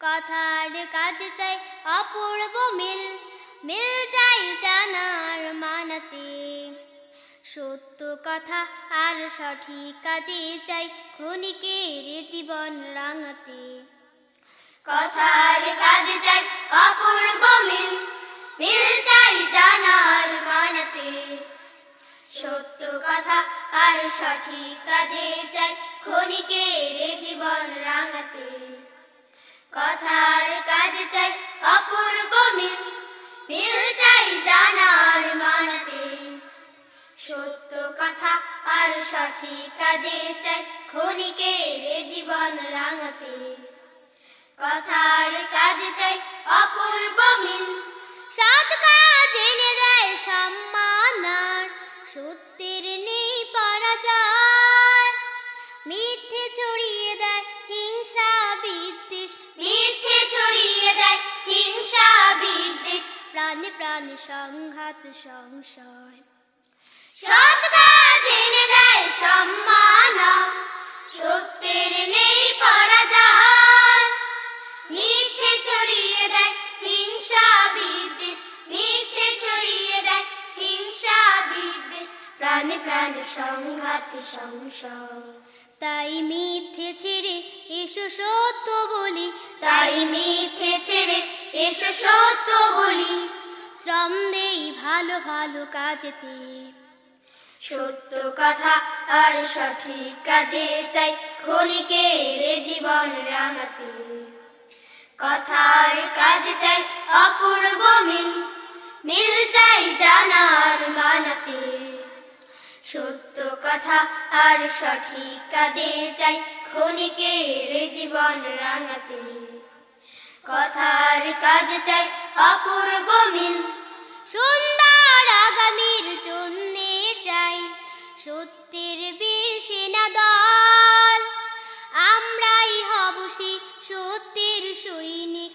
কথার কাজ চাই অপূর্ব মিল মিল চাই জানার মানাতে। সত্য কথা আর সঠিক কাজে চাই ক্ষণিকের জীবন রাঙাতে। কথার কাজ চাই অপূর্ব মিল মিল চাই জানার মানাতে। সত্য কথা আর সঠিক কাজে চাই ক্ষণিকের জীবন রাঙাতে। কথার কাজ চাই অপূর্ব মিল মিল চাই জানার মানাতে। সত্য কথা আর সঠিক কাজে চাই ক্ষণিকের জীবন রাঙাতে। কথার কাজ চাই অপূর্ব মিল, সৎ কাজ এনে দেয় সম্মানার সত্যের প্রাণে প্রাণে সংঘাত, সংশয়। সৎ কাজ দেয় সম্মান, সত্যের নেই পরাজয়। মিথ্যে ছড়িয়ে দেয় হিংসা বিদ্বেষ, মিথ্যে ছড়িয়ে দেয় হিংসা বিদ্বেষ। প্রাণে প্রাণে সংঘাত, সংশয়। তাই মিথ্যে ছেড়ে এসো সত্য বলি, তাই মিথ্যে ছেড়ে এসো সত্য বলি। শ্রম দেই ভালো ভালো কাজেতে। সত্য কথা আর সঠিক কাজে চাই ক্ষণিকের জীবন রাঙাতে। কথার কাজ চাই অপূর্ব মিল মিল চাই জানার মানাতে। সত্য কথা আর সঠিক কাজে চাই ক্ষণিকের জীবন রাঙাতে। কথার কাজ চাই অপূর্ব মিল সুন্দর আগামীর জন্যে চাই সত্যের বীর সেনা দল। আমরাই হব সেই সত্যের সৈনিক,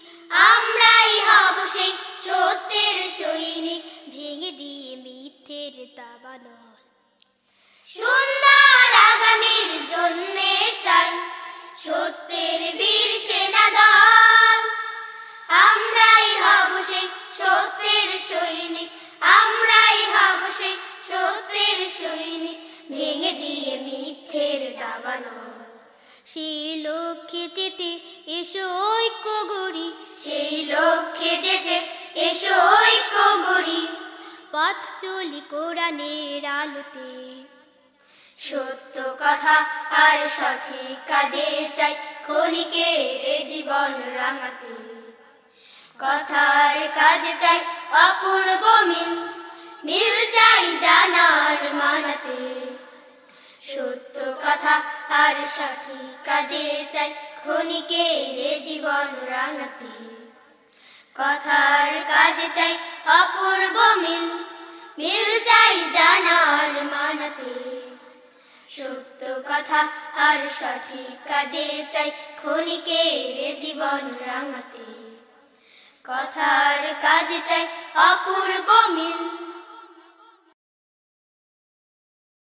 আমরাই হব সেই সত্যের সৈনিক। ভেঙে দিয়ে মিথ্যের দাবানল। দিয়ে মিথ্যের দাবানল। সেই লক্ষ্যে যেতে এসো ঐক্য গড়ি সেই লক্ষ্যে যেতে এসো ঐক্য গড়ি পথ চলি কোরআনের আলোতে। সত্য কথা আর সঠিক কাজে চাই ক্ষণিকের জীবন রাঙাতে। কথার কাজে চাই অপূর্ব মিল মিল চাই জানার মানাতে। সত্য কথা, আর সঠিক কাজে চাই ক্ষণিকের জীবন রাঙাতে। কথার কাজে চাই অপূর্ব মিল মিল চাই জানার মানাতে। সত্য কথা, আর সঠিক কাজে চাই ক্ষণিকের জীবন রাঙাতে। কথার কাজ চাই অপূর্ব মিল